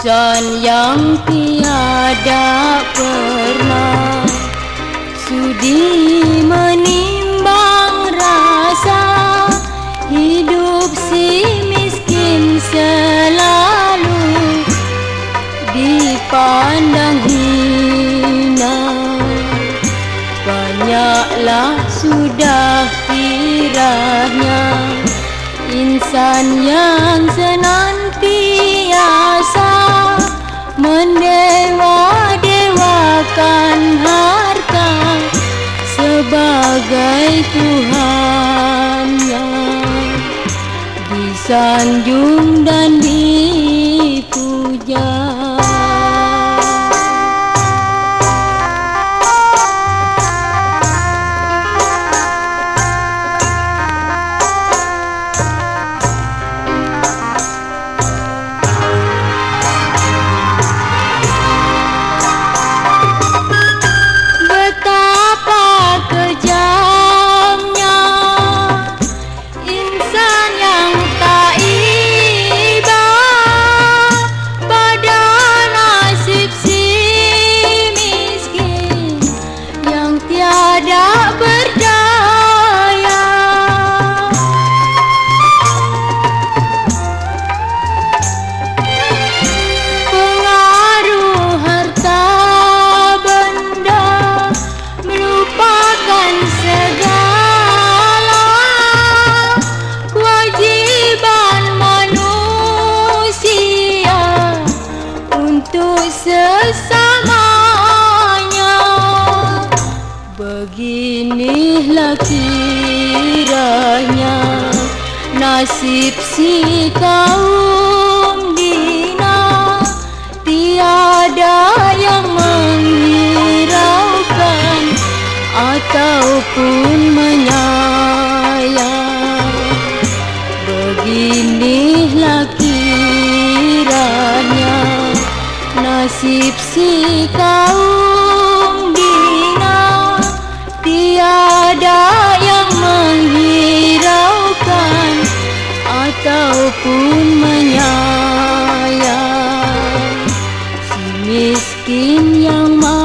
insan yang tiada pernah sudi menimbang rasa hidup si miskin selalu dipandang hina. Banyaklah sudah kiranya insan yang senantiasa disanjung dan dipuja. Sesamanya. Beginilah kiranya Nasib si kaum dina. Tiada yang menghiraukan Ataupun menyayang nasib si kaum bina tiada yang menghiraukan ataupun menyayang. Si miskin yang mahu